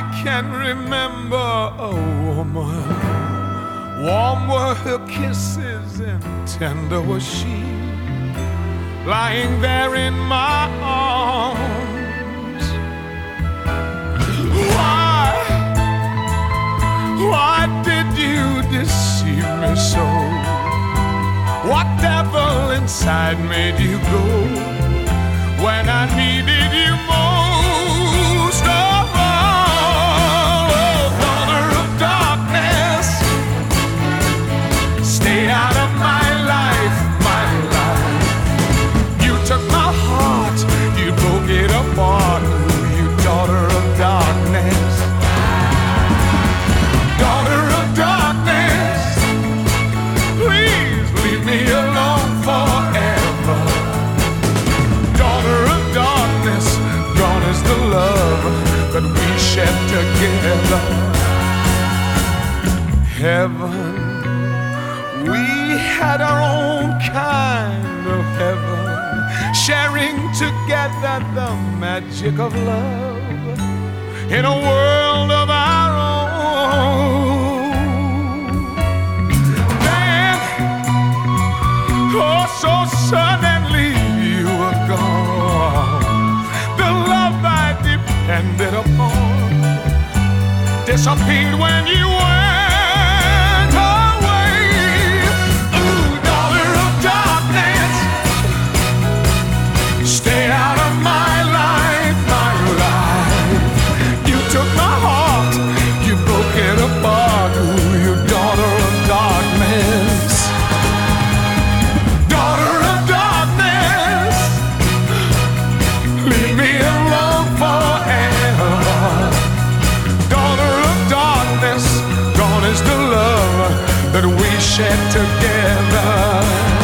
I can remember oh, a woman. Warm were her kisses and tender was she, lying there in my arms. Why, why did you deceive me so? What devil inside made you go when I needed you most together. Heaven, we had our own kind of heaven, sharing together the magic of love in a world disappeared when you were it together.